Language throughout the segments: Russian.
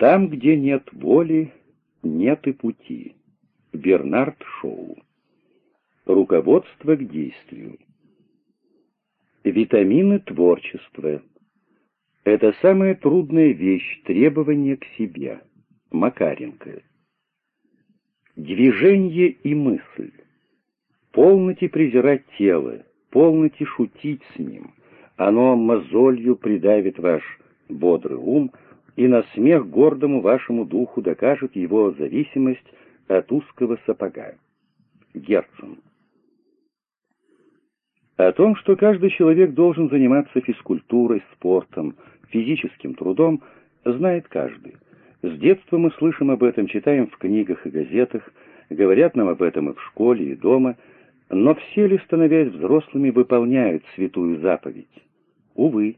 Там, где нет воли, нет и пути. Бернард Шоу. Руководство к действию. Витамины творчества. Это самая трудная вещь, требование к себе. Макаренко. Движение и мысль. Полноте презирать тело, полноте шутить с ним. Оно мозолью придавит ваш бодрый ум и на смех гордому вашему духу докажет его зависимость от узкого сапога. Герцен. О том, что каждый человек должен заниматься физкультурой, спортом, физическим трудом, знает каждый. С детства мы слышим об этом, читаем в книгах и газетах, говорят нам об этом и в школе, и дома, но все ли, становясь взрослыми, выполняют святую заповедь? Увы,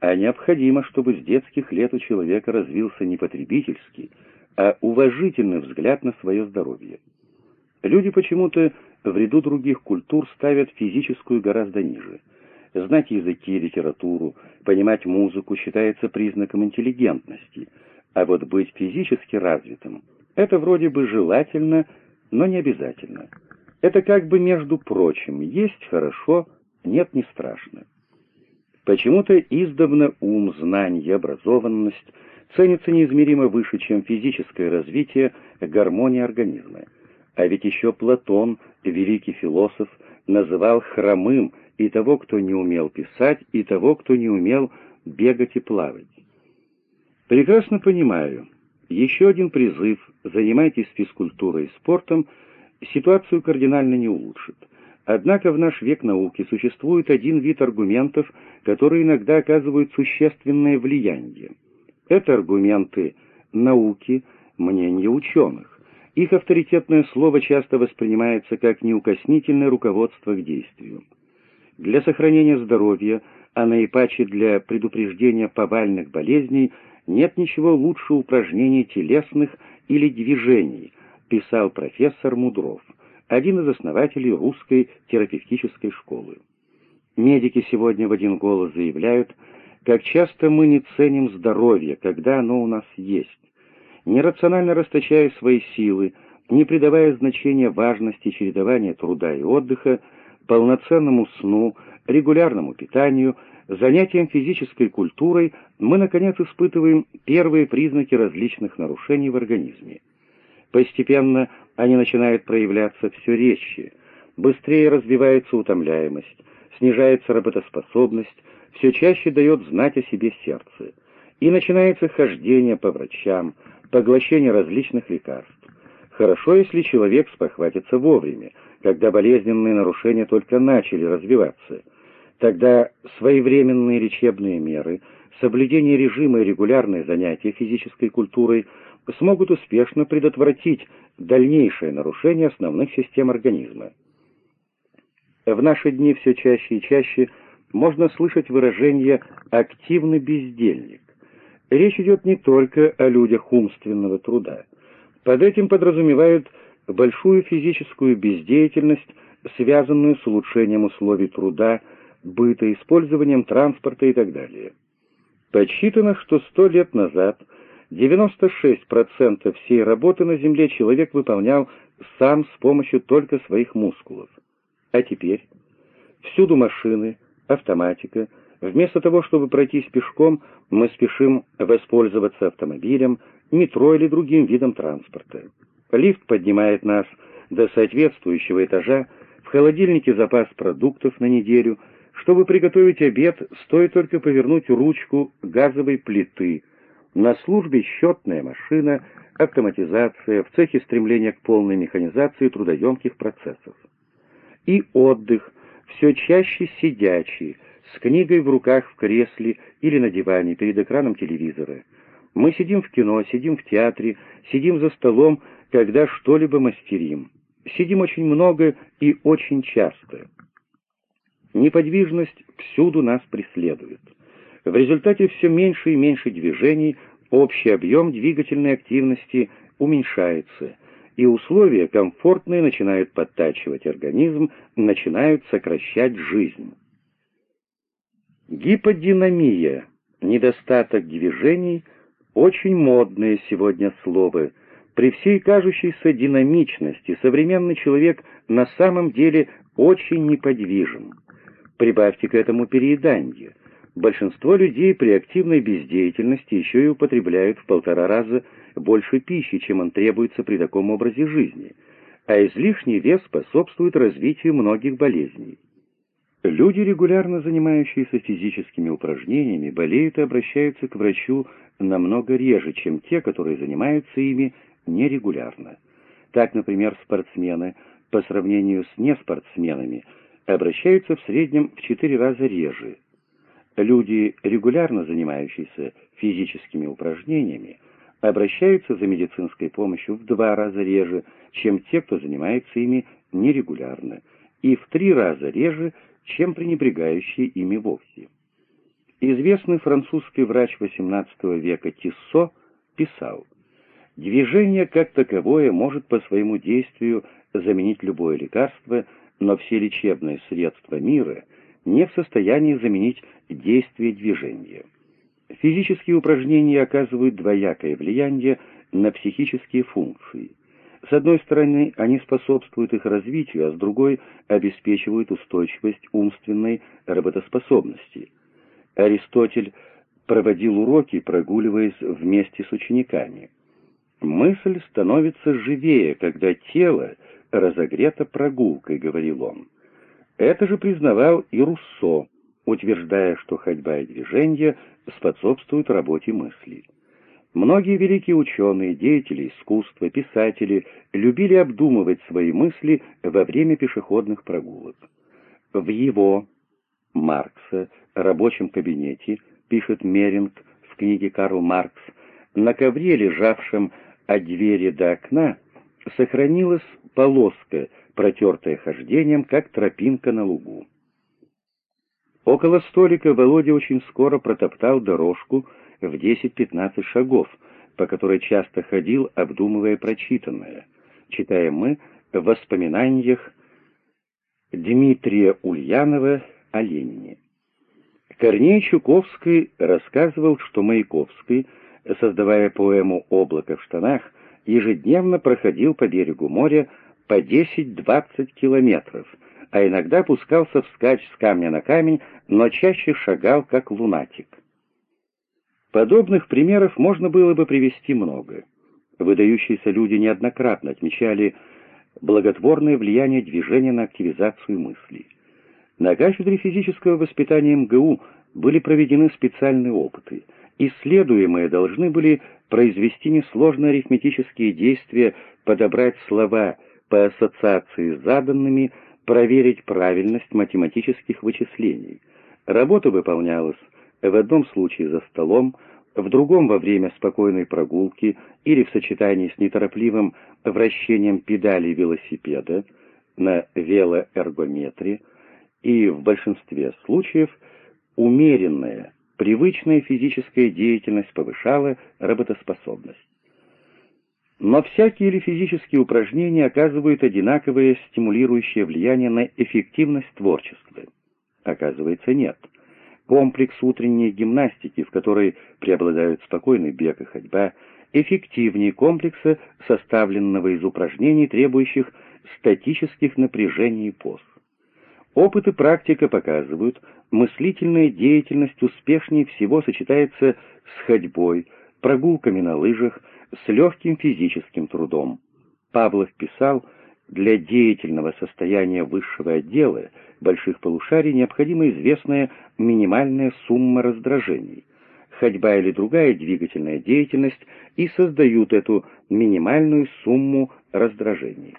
а необходимо, чтобы с детских лет у человека развился не потребительский, а уважительный взгляд на свое здоровье. Люди почему-то в ряду других культур ставят физическую гораздо ниже. Знать языки, литературу, понимать музыку считается признаком интеллигентности, а вот быть физически развитым — это вроде бы желательно, но не обязательно. Это как бы между прочим, есть хорошо, нет не страшно. Почему-то издавна ум, знание, образованность ценятся неизмеримо выше, чем физическое развитие, гармония организма. А ведь еще Платон, великий философ, называл хромым и того, кто не умел писать, и того, кто не умел бегать и плавать. Прекрасно понимаю, еще один призыв «занимайтесь физкультурой и спортом» ситуацию кардинально не улучшит. Однако в наш век науки существует один вид аргументов, которые иногда оказывают существенное влияние. Это аргументы науки, мнения ученых. Их авторитетное слово часто воспринимается как неукоснительное руководство к действию. Для сохранения здоровья, а наипаче для предупреждения повальных болезней, нет ничего лучше упражнений телесных или движений, писал профессор Мудров один из основателей русской терапевтической школы. Медики сегодня в один голос заявляют, как часто мы не ценим здоровье, когда оно у нас есть. Нерационально расточая свои силы, не придавая значения важности чередования труда и отдыха, полноценному сну, регулярному питанию, занятиям физической культурой, мы, наконец, испытываем первые признаки различных нарушений в организме. Постепенно они начинают проявляться все резче, быстрее развивается утомляемость, снижается работоспособность, все чаще дает знать о себе сердце, и начинается хождение по врачам, поглощение различных лекарств. Хорошо, если человек спохватится вовремя, когда болезненные нарушения только начали развиваться. Тогда своевременные лечебные меры, соблюдение режима и регулярные занятия физической культурой – смогут успешно предотвратить дальнейшее нарушение основных систем организма. В наши дни все чаще и чаще можно слышать выражение «активный бездельник». Речь идет не только о людях умственного труда. Под этим подразумевают большую физическую бездеятельность, связанную с улучшением условий труда, быта, использованием транспорта и так далее. Подсчитано, что сто лет назад – 96% всей работы на Земле человек выполнял сам с помощью только своих мускулов. А теперь всюду машины, автоматика. Вместо того, чтобы пройтись пешком, мы спешим воспользоваться автомобилем, метро или другим видом транспорта. Лифт поднимает нас до соответствующего этажа, в холодильнике запас продуктов на неделю. Чтобы приготовить обед, стоит только повернуть ручку газовой плиты — на службе счетная машина, автоматизация, в цехе стремление к полной механизации трудоемких процессов. И отдых, все чаще сидячий, с книгой в руках в кресле или на диване перед экраном телевизора. Мы сидим в кино, сидим в театре, сидим за столом, когда что-либо мастерим. Сидим очень много и очень часто. Неподвижность всюду нас преследует. В результате все меньше и меньше движений, общий объем двигательной активности уменьшается, и условия комфортные начинают подтачивать организм, начинают сокращать жизнь. Гиподинамия, недостаток движений, Очень модное сегодня слово. При всей кажущейся динамичности современный человек на самом деле очень неподвижен. Прибавьте к этому переедание. Большинство людей при активной бездеятельности еще и употребляют в полтора раза больше пищи, чем он требуется при таком образе жизни, а излишний вес способствует развитию многих болезней. Люди, регулярно занимающиеся физическими упражнениями, болеют и обращаются к врачу намного реже, чем те, которые занимаются ими нерегулярно. Так, например, спортсмены по сравнению с неспортсменами обращаются в среднем в 4 раза реже. Люди, регулярно занимающиеся физическими упражнениями, обращаются за медицинской помощью в два раза реже, чем те, кто занимается ими нерегулярно, и в три раза реже, чем пренебрегающие ими вовсе. Известный французский врач XVIII века Тиссо писал, «Движение как таковое может по своему действию заменить любое лекарство, но все лечебные средства мира не в состоянии заменить действие движения». Физические упражнения оказывают двоякое влияние на психические функции. С одной стороны, они способствуют их развитию, а с другой обеспечивают устойчивость умственной работоспособности. Аристотель проводил уроки, прогуливаясь вместе с учениками. «Мысль становится живее, когда тело разогрето прогулкой», — говорил он. Это же признавал и Руссо, утверждая, что ходьба и движение способствуют работе мысли. Многие великие ученые, деятели искусства, писатели любили обдумывать свои мысли во время пешеходных прогулок. В его, Маркса, рабочем кабинете, пишет Меринг в книге «Карл Маркс», на ковре, лежавшем от двери до окна, сохранилась полоска, протертая хождением, как тропинка на лугу. Около столика Володя очень скоро протоптал дорожку в 10-15 шагов, по которой часто ходил, обдумывая прочитанное. Читаем мы в воспоминаниях Дмитрия Ульянова о Ленине. Корней Чуковский рассказывал, что Маяковский, создавая поэму «Облако в штанах», ежедневно проходил по берегу моря по 10-20 километров — а иногда пускался вскачь с камня на камень, но чаще шагал как лунатик. Подобных примеров можно было бы привести много. Выдающиеся люди неоднократно отмечали благотворное влияние движения на активизацию мыслей. На кафедре физического воспитания МГУ были проведены специальные опыты. Исследуемые должны были произвести несложные арифметические действия, подобрать слова по ассоциации с заданными, проверить правильность математических вычислений. Работа выполнялась в одном случае за столом, в другом во время спокойной прогулки или в сочетании с неторопливым вращением педалей велосипеда на велоэргометре, и в большинстве случаев умеренная, привычная физическая деятельность повышала работоспособность. Но всякие или физические упражнения оказывают одинаковое стимулирующее влияние на эффективность творчества. Оказывается, нет. Комплекс утренней гимнастики, в которой преобладают спокойный бег и ходьба, эффективнее комплекса, составленного из упражнений, требующих статических напряжений и поз. Опыт и практика показывают, мыслительная деятельность успешнее всего сочетается с ходьбой, прогулками на лыжах, с легким физическим трудом. Павлов писал, для деятельного состояния высшего отдела больших полушарий необходима известная минимальная сумма раздражений. Ходьба или другая двигательная деятельность и создают эту минимальную сумму раздражений.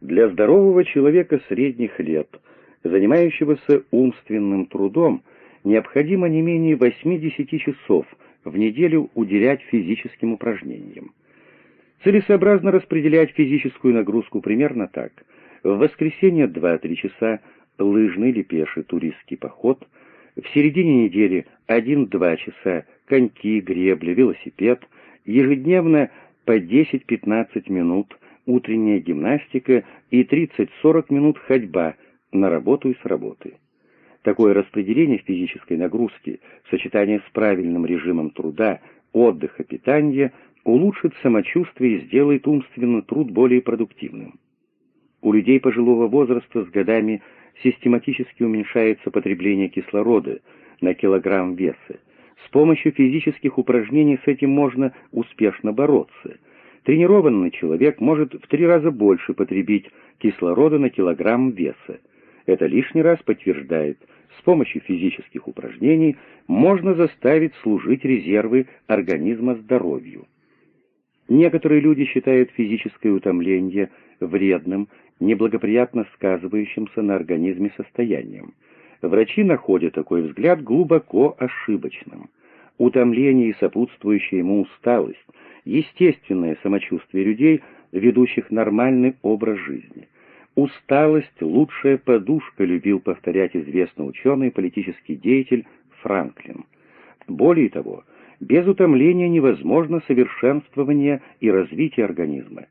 Для здорового человека средних лет, занимающегося умственным трудом, необходимо не менее 80 часов – в неделю уделять физическим упражнениям. Целесообразно распределять физическую нагрузку примерно так. В воскресенье 2-3 часа лыжный или пеший туристский поход, в середине недели 1-2 часа коньки, гребли, велосипед, ежедневно по 10-15 минут утренняя гимнастика и 30-40 минут ходьба на работу и с работы. Такое распределение физической нагрузки в сочетании с правильным режимом труда, отдыха, питания улучшит самочувствие и сделает умственный труд более продуктивным. У людей пожилого возраста с годами систематически уменьшается потребление кислорода на килограмм веса. С помощью физических упражнений с этим можно успешно бороться. Тренированный человек может в три раза больше потребить кислорода на килограмм веса. Это лишний раз подтверждает, с помощью физических упражнений можно заставить служить резервы организма здоровью. Некоторые люди считают физическое утомление вредным, неблагоприятно сказывающимся на организме состоянием. Врачи находят такой взгляд глубоко ошибочным. Утомление и сопутствующая ему усталость – естественное самочувствие людей, ведущих нормальный образ жизни – «Усталость — лучшая подушка», — любил повторять известный ученый и политический деятель Франклин. Более того, без утомления невозможно совершенствование и развитие организма.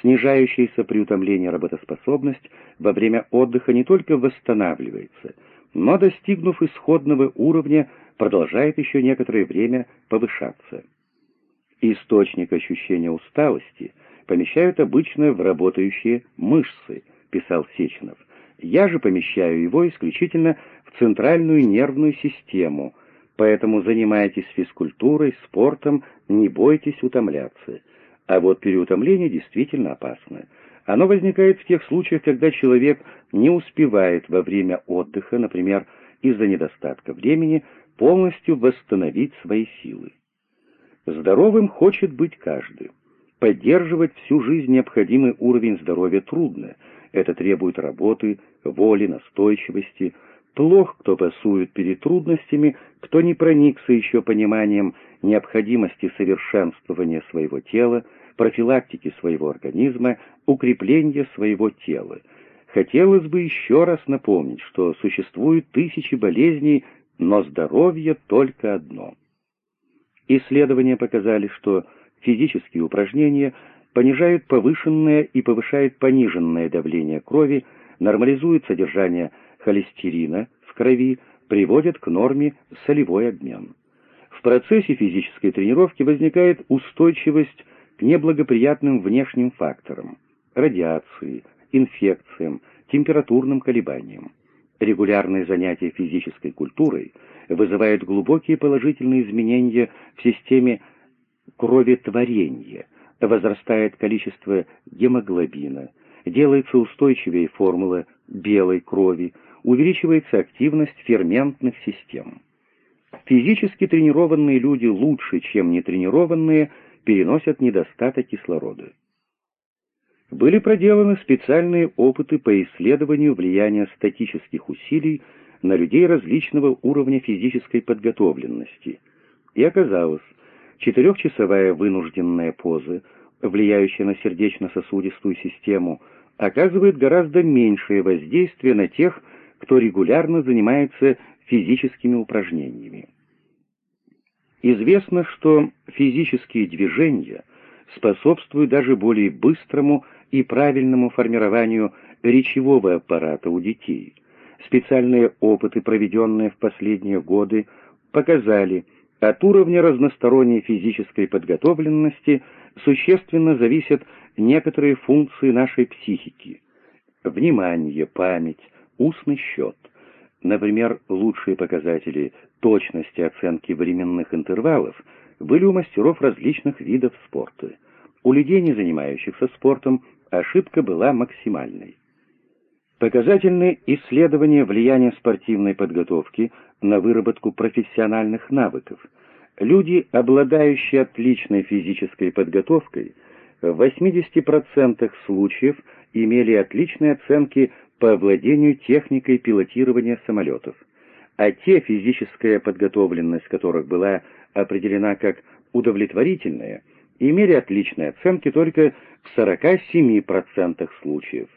Снижающаяся при утомлении работоспособность во время отдыха не только восстанавливается, но, достигнув исходного уровня, продолжает еще некоторое время повышаться. Источник ощущения усталости помещают обычно в работающие мышцы, писал Сеченов. «Я же помещаю его исключительно в центральную нервную систему, поэтому занимайтесь физкультурой, спортом, не бойтесь утомляться. А вот переутомление действительно опасно. Оно возникает в тех случаях, когда человек не успевает во время отдыха, например, из-за недостатка времени, полностью восстановить свои силы. Здоровым хочет быть каждый. Поддерживать всю жизнь необходимый уровень здоровья трудно, это требует работы, воли, настойчивости. Плох, кто пасует перед трудностями, кто не проникся еще пониманием необходимости совершенствования своего тела, профилактики своего организма, укрепления своего тела. Хотелось бы еще раз напомнить, что существуют тысячи болезней, но здоровье только одно. Исследования показали, что физические упражнения понижают повышенное и повышают пониженное давление крови, нормализуют содержание холестерина в крови, приводят к норме солевой обмен. В процессе физической тренировки возникает устойчивость к неблагоприятным внешним факторам – радиации, инфекциям, температурным колебаниям. Регулярные занятия физической культурой вызывают глубокие положительные изменения в системе кроветворения – возрастает количество гемоглобина, делается устойчивее формула белой крови, увеличивается активность ферментных систем. Физически тренированные люди лучше, чем нетренированные, переносят недостаток кислорода. Были проделаны специальные опыты по исследованию влияния статических усилий на людей различного уровня физической подготовленности. И оказалось, Четырехчасовая вынужденная поза, влияющая на сердечно-сосудистую систему, оказывает гораздо меньшее воздействие на тех, кто регулярно занимается физическими упражнениями. Известно, что физические движения способствуют даже более быстрому и правильному формированию речевого аппарата у детей. Специальные опыты, проведенные в последние годы, показали, от уровня разносторонней физической подготовленности существенно зависят некоторые функции нашей психики. Внимание, память, устный счет. Например, лучшие показатели точности оценки временных интервалов были у мастеров различных видов спорта. У людей, не занимающихся спортом, ошибка была максимальной. Показательны исследования влияния спортивной подготовки на выработку профессиональных навыков. Люди, обладающие отличной физической подготовкой, в 80% случаев имели отличные оценки по овладению техникой пилотирования самолетов, а те, физическая подготовленность которых была определена как удовлетворительная, имели отличные оценки только в 47% случаев.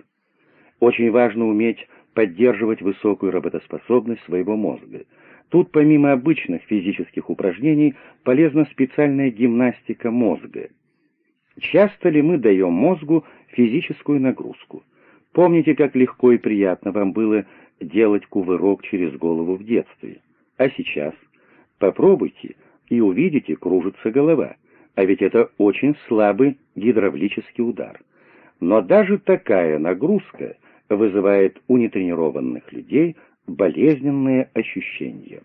Очень важно уметь поддерживать высокую работоспособность своего мозга. Тут помимо обычных физических упражнений полезна специальная гимнастика мозга. Часто ли мы даем мозгу физическую нагрузку? Помните, как легко и приятно вам было делать кувырок через голову в детстве. А сейчас попробуйте и увидите, кружится голова. А ведь это очень слабый гидравлический удар. Но даже такая нагрузка вызывает у нетренированных людей болезненные ощущения.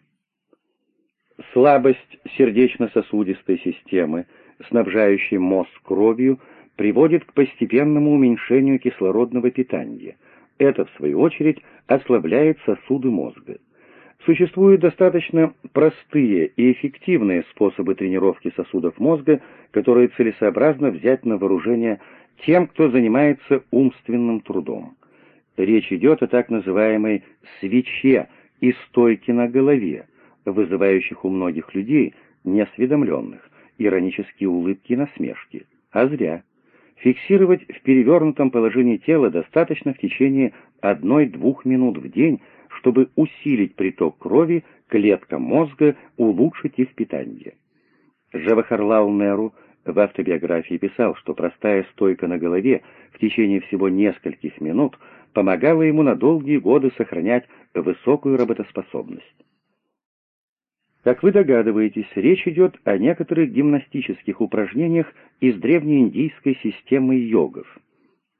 Слабость сердечно-сосудистой системы, снабжающей мозг кровью, приводит к постепенному уменьшению кислородного питания. Это, в свою очередь, ослабляет сосуды мозга. Существуют достаточно простые и эффективные способы тренировки сосудов мозга, которые целесообразно взять на вооружение тем, кто занимается умственным трудом. Речь идет о так называемой «свече» и стойке на голове, вызывающих у многих людей, неосведомленных, иронические улыбки и насмешки. А зря. Фиксировать в перевернутом положении тела достаточно в течение одной-двух минут в день, чтобы усилить приток крови клеткам мозга, улучшить их питание. Джавахарлал Неру в автобиографии писал, что простая стойка на голове в течение всего нескольких минут помогала ему на долгие годы сохранять высокую работоспособность. Как вы догадываетесь, речь идет о некоторых гимнастических упражнениях из древнеиндийской системы йогов.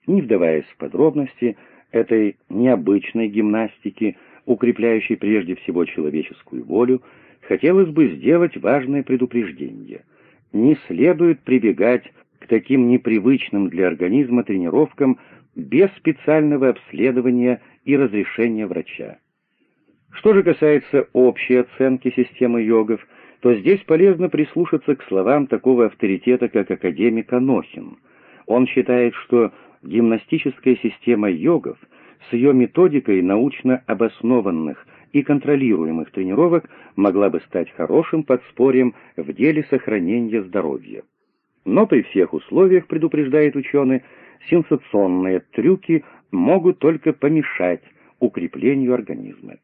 Не вдаваясь в подробности этой необычной гимнастики, укрепляющей прежде всего человеческую волю, хотелось бы сделать важное предупреждение. Не следует прибегать к таким непривычным для организма тренировкам без специального обследования и разрешения врача. Что же касается общей оценки системы йогов, то здесь полезно прислушаться к словам такого авторитета, как академик Анохин. Он считает, что гимнастическая система йогов с ее методикой научно обоснованных и контролируемых тренировок могла бы стать хорошим подспорьем в деле сохранения здоровья. Но при всех условиях, предупреждает ученый, сенсационные трюки могут только помешать укреплению организма.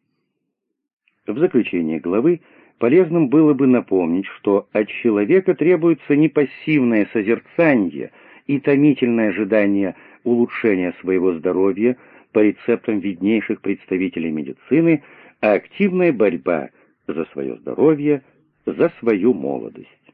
В заключение главы полезным было бы напомнить, что от человека требуется не пассивное созерцание и томительное ожидание улучшения своего здоровья по рецептам виднейших представителей медицины, а активная борьба за свое здоровье, за свою молодость.